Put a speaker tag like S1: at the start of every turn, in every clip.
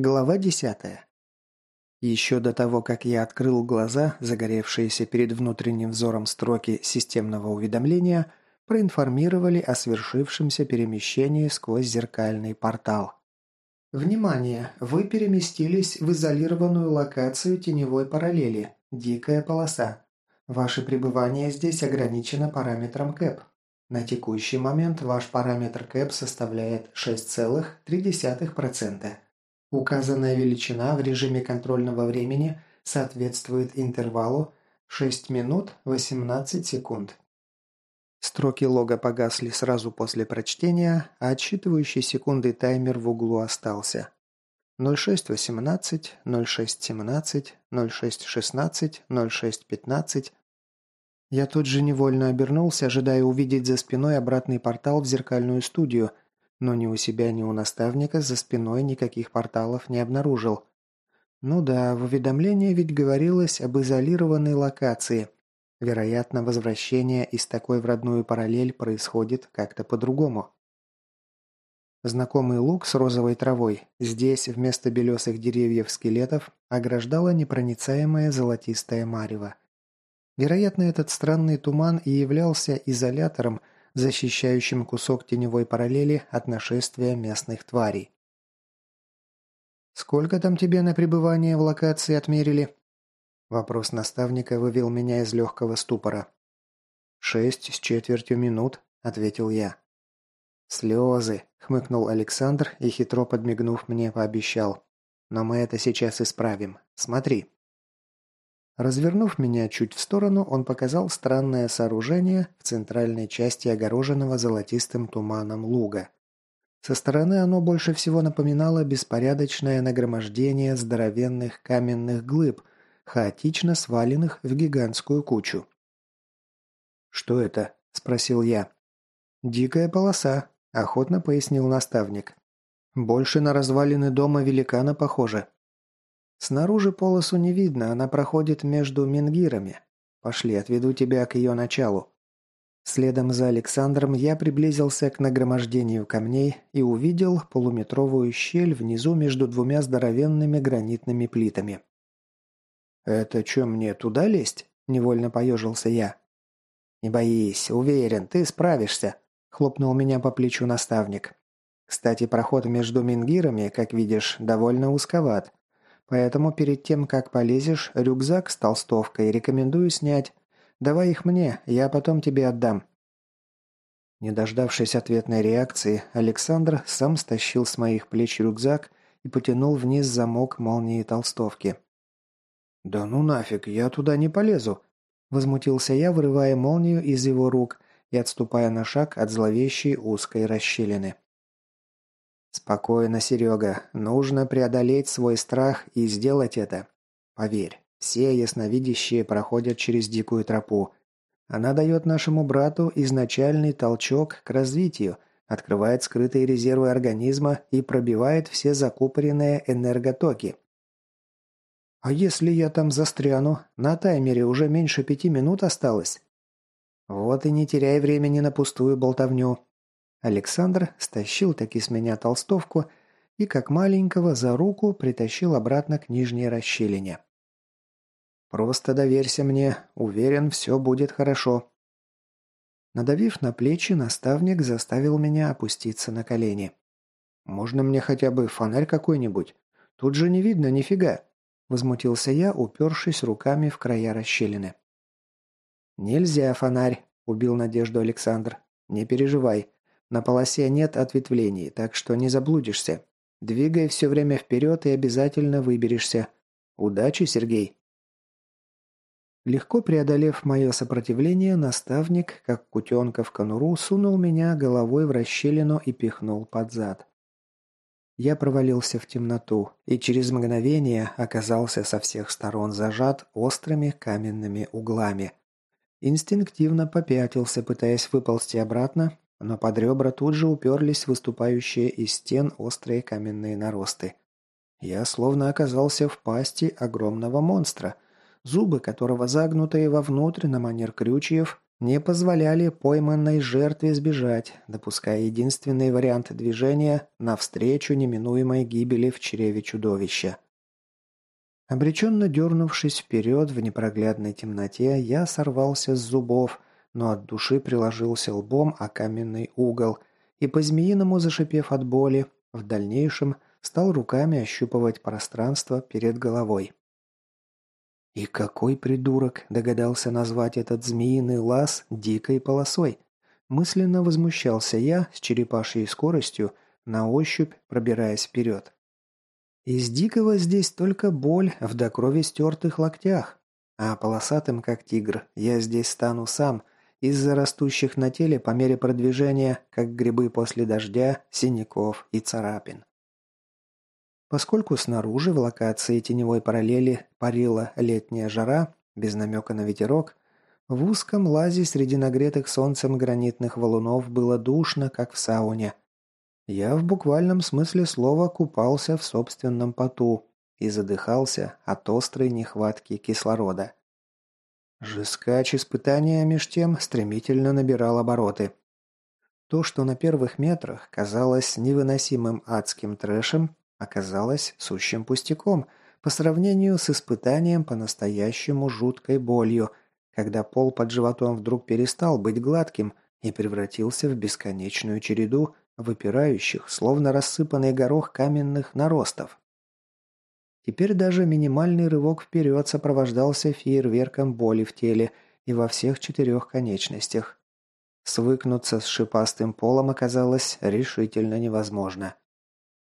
S1: Глава десятая. Еще до того, как я открыл глаза, загоревшиеся перед внутренним взором строки системного уведомления проинформировали о свершившемся перемещении сквозь зеркальный портал. Внимание! Вы переместились в изолированную локацию теневой параллели «Дикая полоса». Ваше пребывание здесь ограничено параметром КЭП. На текущий момент ваш параметр КЭП составляет 6,3%. Указанная величина в режиме контрольного времени соответствует интервалу 6 минут 18 секунд. Строки лога погасли сразу после прочтения, а отсчитывающий секунды таймер в углу остался. 06.18, 06.17, 06.16, 06.15. Я тут же невольно обернулся, ожидая увидеть за спиной обратный портал в зеркальную студию – но ни у себя, ни у наставника за спиной никаких порталов не обнаружил. Ну да, в уведомлении ведь говорилось об изолированной локации. Вероятно, возвращение из такой в родную параллель происходит как-то по-другому. Знакомый луг с розовой травой здесь вместо белесых деревьев-скелетов ограждала непроницаемое золотистое марево. Вероятно, этот странный туман и являлся изолятором – защищающим кусок теневой параллели от нашествия местных тварей. «Сколько там тебе на пребывание в локации отмерили?» Вопрос наставника вывел меня из легкого ступора. «Шесть с четвертью минут», — ответил я. «Слезы», — хмыкнул Александр и, хитро подмигнув мне, пообещал. «Но мы это сейчас исправим. Смотри». Развернув меня чуть в сторону, он показал странное сооружение в центральной части огороженного золотистым туманом луга. Со стороны оно больше всего напоминало беспорядочное нагромождение здоровенных каменных глыб, хаотично сваленных в гигантскую кучу. «Что это?» – спросил я. «Дикая полоса», – охотно пояснил наставник. «Больше на развалины дома великана похоже». Снаружи полосу не видно, она проходит между менгирами. Пошли, отведу тебя к ее началу. Следом за Александром я приблизился к нагромождению камней и увидел полуметровую щель внизу между двумя здоровенными гранитными плитами. «Это что, мне туда лезть?» – невольно поежился я. «Не боись, уверен, ты справишься», – хлопнул меня по плечу наставник. «Кстати, проход между мингирами, как видишь, довольно узковат. Поэтому перед тем, как полезешь, рюкзак с толстовкой рекомендую снять. Давай их мне, я потом тебе отдам». Не дождавшись ответной реакции, Александр сам стащил с моих плеч рюкзак и потянул вниз замок молнии толстовки. «Да ну нафиг, я туда не полезу!» Возмутился я, вырывая молнию из его рук и отступая на шаг от зловещей узкой расщелины. «Спокойно, Серега. Нужно преодолеть свой страх и сделать это. Поверь, все ясновидящие проходят через дикую тропу. Она дает нашему брату изначальный толчок к развитию, открывает скрытые резервы организма и пробивает все закупоренные энерготоки. «А если я там застряну? На таймере уже меньше пяти минут осталось». «Вот и не теряй времени на пустую болтовню. Александр стащил таки с меня толстовку и, как маленького, за руку притащил обратно к нижней расщелине. «Просто доверься мне, уверен, все будет хорошо». Надавив на плечи, наставник заставил меня опуститься на колени. «Можно мне хотя бы фонарь какой-нибудь? Тут же не видно нифига!» Возмутился я, упершись руками в края расщелины. «Нельзя фонарь», – убил надежду Александр. «Не переживай. На полосе нет ответвлений, так что не заблудишься. Двигай все время вперед и обязательно выберешься. Удачи, Сергей!» Легко преодолев мое сопротивление, наставник, как кутенка в конуру, сунул меня головой в расщелину и пихнул под зад. Я провалился в темноту и через мгновение оказался со всех сторон зажат острыми каменными углами. Инстинктивно попятился, пытаясь выползти обратно, но под ребра тут же уперлись выступающие из стен острые каменные наросты. Я словно оказался в пасти огромного монстра, зубы которого, загнутые вовнутрь на манер крючьев, не позволяли пойманной жертве сбежать, допуская единственный вариант движения навстречу неминуемой гибели в чреве чудовища. Обреченно дернувшись вперед в непроглядной темноте, я сорвался с зубов, но от души приложился лбом о каменный угол и, по-змеиному зашипев от боли, в дальнейшем стал руками ощупывать пространство перед головой. И какой придурок догадался назвать этот змеиный лаз дикой полосой? Мысленно возмущался я с черепашьей скоростью, на ощупь пробираясь вперед. Из дикого здесь только боль в до крови стертых локтях, а полосатым, как тигр, я здесь стану сам, из-за растущих на теле по мере продвижения, как грибы после дождя, синяков и царапин. Поскольку снаружи в локации теневой параллели парила летняя жара, без намека на ветерок, в узком лазе среди нагретых солнцем гранитных валунов было душно, как в сауне. Я в буквальном смысле слова купался в собственном поту и задыхался от острой нехватки кислорода. Жескач испытания меж тем стремительно набирал обороты. То, что на первых метрах казалось невыносимым адским трэшем, оказалось сущим пустяком по сравнению с испытанием по-настоящему жуткой болью, когда пол под животом вдруг перестал быть гладким и превратился в бесконечную череду выпирающих, словно рассыпанный горох каменных наростов. Теперь даже минимальный рывок вперед сопровождался фейерверком боли в теле и во всех четырех конечностях. Свыкнуться с шипастым полом оказалось решительно невозможно.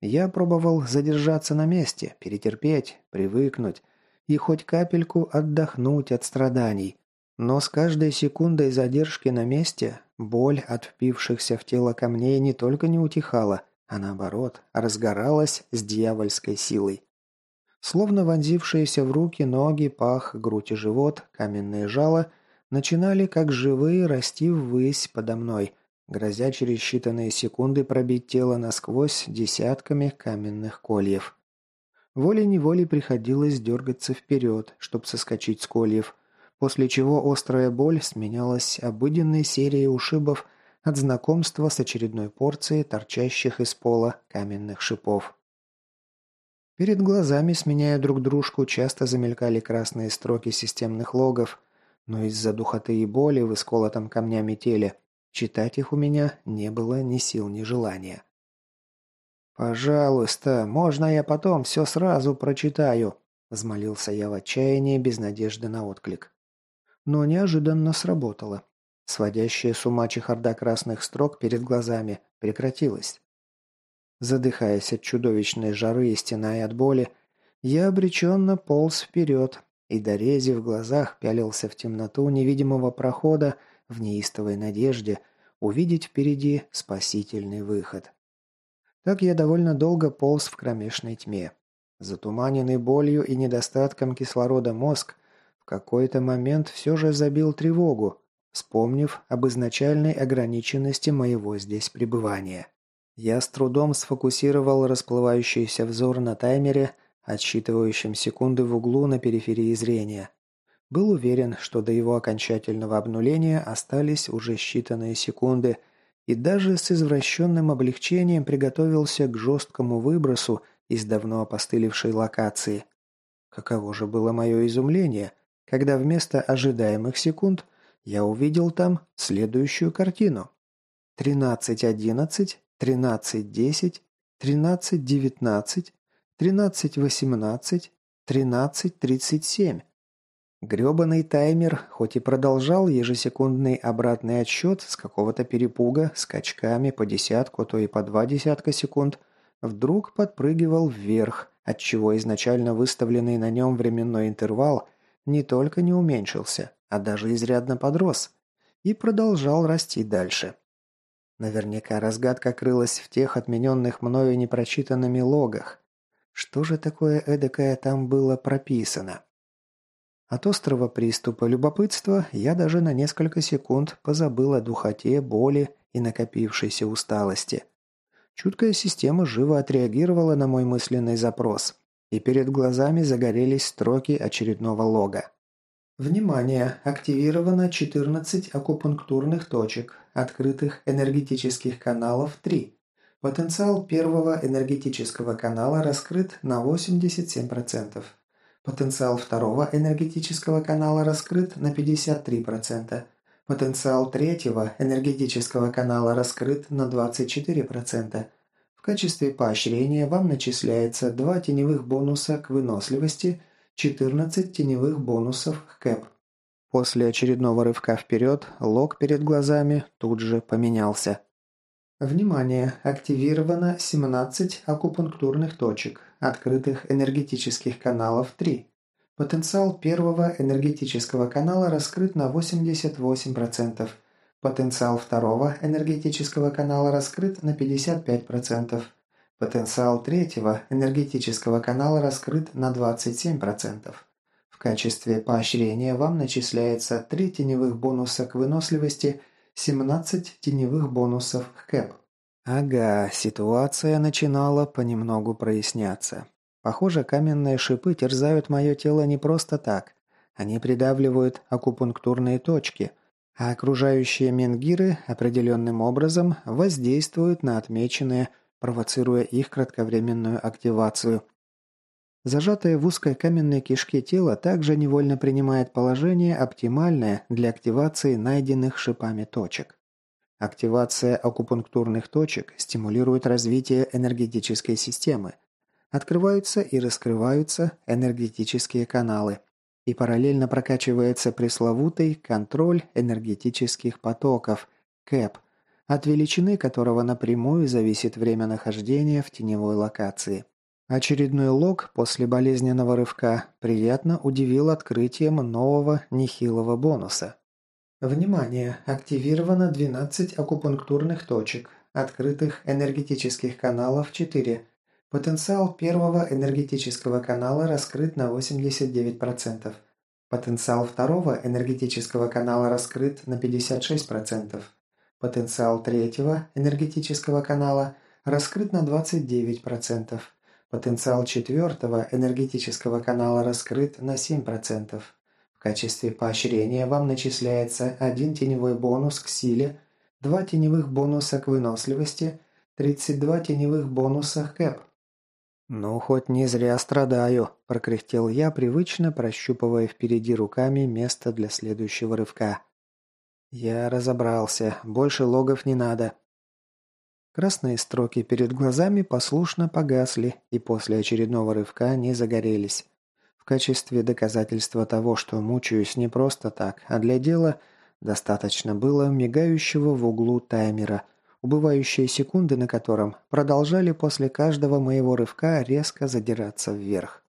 S1: Я пробовал задержаться на месте, перетерпеть, привыкнуть и хоть капельку отдохнуть от страданий. Но с каждой секундой задержки на месте боль от впившихся в тело камней не только не утихала, а наоборот, разгоралась с дьявольской силой. Словно вонзившиеся в руки, ноги, пах, грудь и живот, каменные жало начинали как живые расти ввысь подо мной, грозя через считанные секунды пробить тело насквозь десятками каменных кольев. Волей-неволей приходилось дергаться вперед, чтобы соскочить с кольев, после чего острая боль сменялась обыденной серией ушибов от знакомства с очередной порцией торчащих из пола каменных шипов. Перед глазами, сменяя друг дружку, часто замелькали красные строки системных логов, но из-за духоты и боли в исколотом камнями теле Читать их у меня не было ни сил, ни желания. «Пожалуйста, можно я потом все сразу прочитаю?» – взмолился я в отчаянии, без надежды на отклик. Но неожиданно сработало. Сводящая с ума чехарда красных строк перед глазами прекратилась. Задыхаясь от чудовищной жары и стеная от боли, я обреченно полз вперед и, дорези в глазах, пялился в темноту невидимого прохода, в неистовой надежде увидеть впереди спасительный выход. Так я довольно долго полз в кромешной тьме. Затуманенный болью и недостатком кислорода мозг в какой-то момент все же забил тревогу, вспомнив об изначальной ограниченности моего здесь пребывания. Я с трудом сфокусировал расплывающийся взор на таймере, отсчитывающем секунды в углу на периферии зрения. Был уверен, что до его окончательного обнуления остались уже считанные секунды, и даже с извращенным облегчением приготовился к жесткому выбросу из давно опостылевшей локации. Каково же было мое изумление, когда вместо ожидаемых секунд я увидел там следующую картину. 13.11, 13.10, 13.19, 13.18, 13.37. Грёбаный таймер, хоть и продолжал ежесекундный обратный отсчет с какого-то перепуга, скачками по десятку, а то и по два десятка секунд, вдруг подпрыгивал вверх, отчего изначально выставленный на нем временной интервал не только не уменьшился, а даже изрядно подрос, и продолжал расти дальше. Наверняка разгадка крылась в тех отмененных мною непрочитанными логах. Что же такое эдакое там было прописано? От острого приступа любопытства я даже на несколько секунд позабыл о духоте, боли и накопившейся усталости. Чуткая система живо отреагировала на мой мысленный запрос, и перед глазами загорелись строки очередного лога. Внимание! Активировано 14 акупунктурных точек, открытых энергетических каналов 3. Потенциал первого энергетического канала раскрыт на 87%. Потенциал второго энергетического канала раскрыт на 53%. Потенциал третьего энергетического канала раскрыт на 24%. В качестве поощрения вам начисляется 2 теневых бонуса к выносливости, 14 теневых бонусов к КЭП. После очередного рывка вперед, лог перед глазами тут же поменялся. Внимание! Активировано 17 акупунктурных точек, открытых энергетических каналов 3. Потенциал первого энергетического канала раскрыт на 88%. Потенциал второго энергетического канала раскрыт на 55%. Потенциал третьего энергетического канала раскрыт на 27%. В качестве поощрения вам начисляется 3 теневых бонуса к выносливости, 17 теневых бонусов к КЭП. Ага, ситуация начинала понемногу проясняться. Похоже, каменные шипы терзают мое тело не просто так. Они придавливают акупунктурные точки, а окружающие менгиры определенным образом воздействуют на отмеченные, провоцируя их кратковременную активацию. Зажатое в узкой каменной кишке тело также невольно принимает положение, оптимальное для активации найденных шипами точек. Активация акупунктурных точек стимулирует развитие энергетической системы. Открываются и раскрываются энергетические каналы. И параллельно прокачивается пресловутый контроль энергетических потоков, КЭП, от величины которого напрямую зависит время нахождения в теневой локации. Очередной лог после болезненного рывка приятно удивил открытием нового нехилого бонуса. Внимание! Активировано 12 акупунктурных точек, открытых энергетических каналов 4. Потенциал первого энергетического канала раскрыт на 89%. Потенциал второго энергетического канала раскрыт на 56%. Потенциал третьего энергетического канала раскрыт на 29%. Потенциал четвертого энергетического канала раскрыт на 7%. В качестве поощрения вам начисляется один теневой бонус к силе, два теневых бонуса к выносливости, 32 теневых бонуса к КЭП. «Ну, хоть не зря страдаю», – прокряхтел я, привычно прощупывая впереди руками место для следующего рывка. Я разобрался. Больше логов не надо. Красные строки перед глазами послушно погасли и после очередного рывка не загорелись. В качестве доказательства того, что мучаюсь не просто так, а для дела, достаточно было мигающего в углу таймера, убывающие секунды на котором продолжали после каждого моего рывка резко задираться вверх.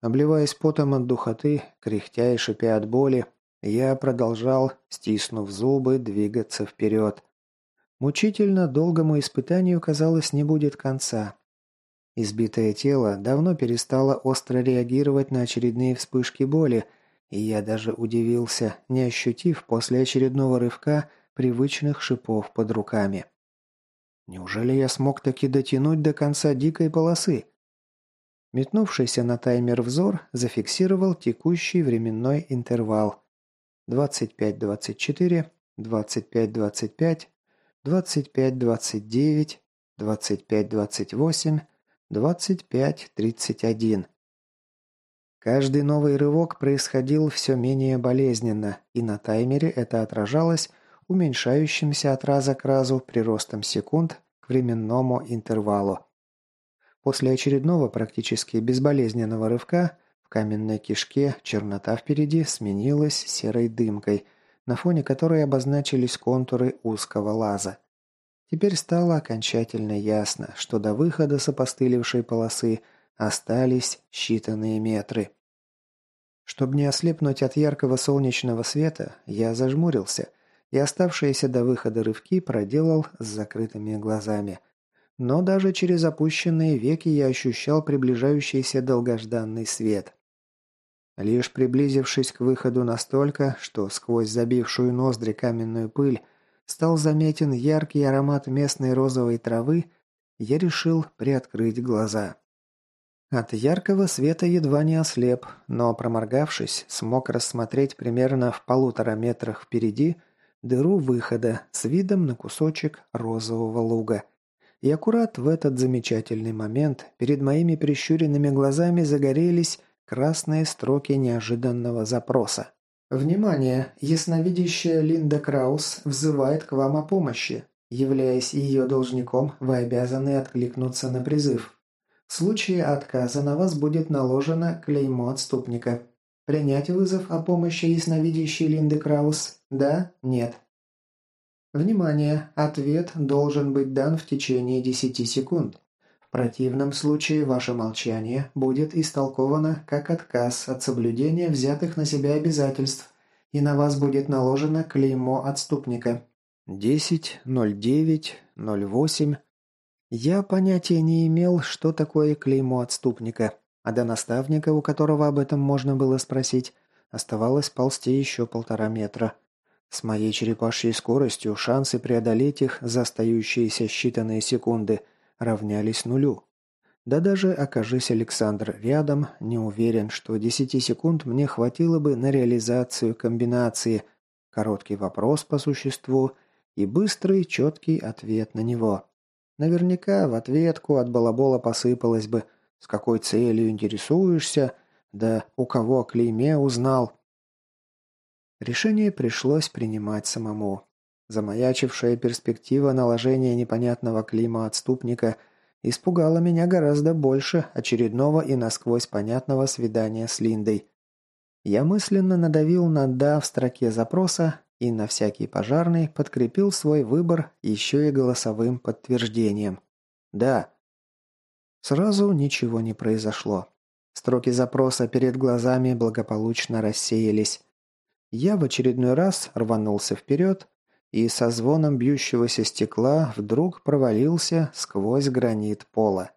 S1: Обливаясь потом от духоты, кряхтя и шипя от боли, я продолжал, стиснув зубы, двигаться вперед. Мучительно долгому испытанию, казалось, не будет конца. Избитое тело давно перестало остро реагировать на очередные вспышки боли, и я даже удивился, не ощутив после очередного рывка привычных шипов под руками. Неужели я смог таки дотянуть до конца дикой полосы? Метнувшийся на таймер взор зафиксировал текущий временной интервал. 25-24, 25-25, 25-29, 25-28, 25-31. Каждый новый рывок происходил все менее болезненно, и на таймере это отражалось уменьшающимся от раза к разу приростом секунд к временному интервалу. После очередного практически безболезненного рывка в каменной кишке чернота впереди сменилась серой дымкой, на фоне которой обозначились контуры узкого лаза. Теперь стало окончательно ясно, что до выхода с опостылевшей полосы остались считанные метры. Чтобы не ослепнуть от яркого солнечного света, я зажмурился и оставшиеся до выхода рывки проделал с закрытыми глазами. Но даже через опущенные веки я ощущал приближающийся долгожданный свет. Лишь приблизившись к выходу настолько, что сквозь забившую ноздри каменную пыль стал заметен яркий аромат местной розовой травы, я решил приоткрыть глаза. От яркого света едва не ослеп, но, проморгавшись, смог рассмотреть примерно в полутора метрах впереди дыру выхода с видом на кусочек розового луга. И аккурат в этот замечательный момент перед моими прищуренными глазами загорелись красные строки неожиданного запроса. «Внимание! Ясновидящая Линда Краус взывает к вам о помощи. Являясь ее должником, вы обязаны откликнуться на призыв. В случае отказа на вас будет наложено клеймо отступника. Принять вызов о помощи ясновидящей Линды Краус? Да? Нет? Внимание! Ответ должен быть дан в течение 10 секунд. В противном случае ваше молчание будет истолковано как отказ от соблюдения взятых на себя обязательств, и на вас будет наложено клеймо отступника. 10, 09, 08. Я понятия не имел, что такое клеймо отступника, а до наставника, у которого об этом можно было спросить, оставалось ползти еще полтора метра. С моей черепашьей скоростью шансы преодолеть их за остающиеся считанные секунды равнялись нулю. Да даже окажись Александр рядом, не уверен, что 10 секунд мне хватило бы на реализацию комбинации. Короткий вопрос по существу и быстрый, четкий ответ на него. Наверняка в ответку от балабола посыпалось бы «С какой целью интересуешься?» «Да у кого клейме узнал?» Решение пришлось принимать самому. Замаячившая перспектива наложения непонятного клейма отступника испугала меня гораздо больше очередного и насквозь понятного свидания с Линдой. Я мысленно надавил на «да» в строке запроса и на всякий пожарный подкрепил свой выбор еще и голосовым подтверждением. «Да». Сразу ничего не произошло. Строки запроса перед глазами благополучно рассеялись. Я в очередной раз рванулся вперед и со звоном бьющегося стекла вдруг провалился сквозь гранит пола.